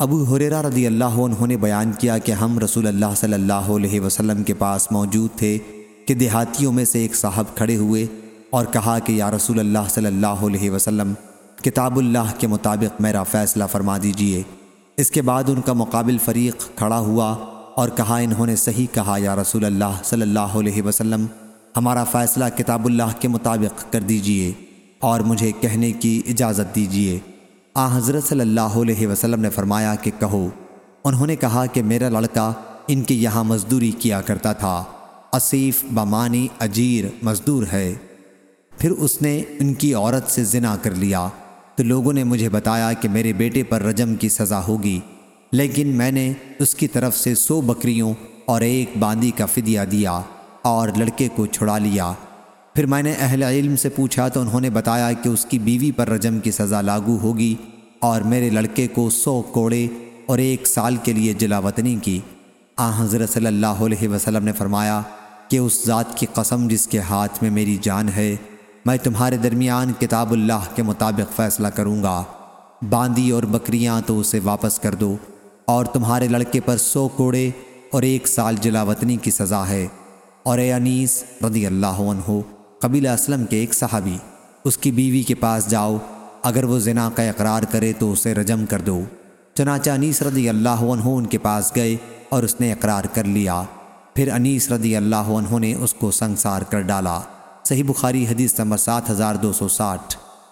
ابو حریرہ رضی اللہ عنہ نے بیان کیا کہ ہم رسول اللہ صلی اللہ علیہ وسلم کے پاس موجود تھے کہ دیہاتیوں میں سے ایک صاحب کھڑے ہوئے اور کہا کہ یا رسول اللہ صلی اللہ علیہ وسلم، کتاب اللہ کے مطابق میرا فیصلہ فرما دیجیے۔ اس کے بعد ان کا مقابل فریق کھڑا ہوا اور کہا، انہوں نے صحیح کہا، یا رسول اللہ صلی اللہ علیہ وسلم، ہمارا فیصلہ کتاب اللہ کے مطابق کر دیجیے اور مجھے کہنے کی اجازت دیجیے۔ آ حضرت صلی اللہ علیہ وسلم نے فرمایا کہ کہو۔ انہوں نے کہا کہ میرا لڑکا ان کے یہاں مزدوری کیا کرتا تھا۔ اصیف بمانی اجیر مزدور ہے۔ پھر اس نے ان کی عورت سے زنا کر لیا۔ تو لوگوں نے مجھے بتایا کہ میرے بیٹے پر رجم کی سزا ہوگی۔ لیکن میں نے اس کی طرف سے سو بکریوں اور ایک باندی کا فدیہ دیا اور لڑکے کو چھڑا لیا۔ پھر میں نے اہل علم سے پوچھا تو انہوں نے بتایا کہ اس کی بیوی پر رجم کی سزا لاگو ہوگی اور میرے لڑکے کو سو کوڑے اور ایک سال کے لیے جلا وطنی کی۔ آ، حضرت صلی اللہ علیہ وسلم نے فرمایا کہ اس ذات کی قسم جس کے ہاتھ میں میری جان ہے، میں تمہارے درمیان کتاب اللہ کے مطابق فیصلہ کروں گا۔ باندی اور بکریاں تو اسے واپس کر دو اور تمہارے لڑکے پر سو کوڑے اور ایک سال جلا وطنی کی سزا ہے۔ اور اے انیس رضی اللہ عنہ قبیلہ اسلم کے ایک صحابی، اس کی بیوی کے پاس جاؤ، اگر وہ زنا کا اقرار کرے تو اسے رجم کر دو۔ چنانچہ انیس رضی اللہ عنہ ان کے پاس گئے اور اس نے اقرار کر لیا۔ پھر انیس رضی اللہ عنہ نے اس کو سنگسار کر ڈالا۔ صحیح بخاری حدیث نمبر سات ہزار دو سو ساٹھ۔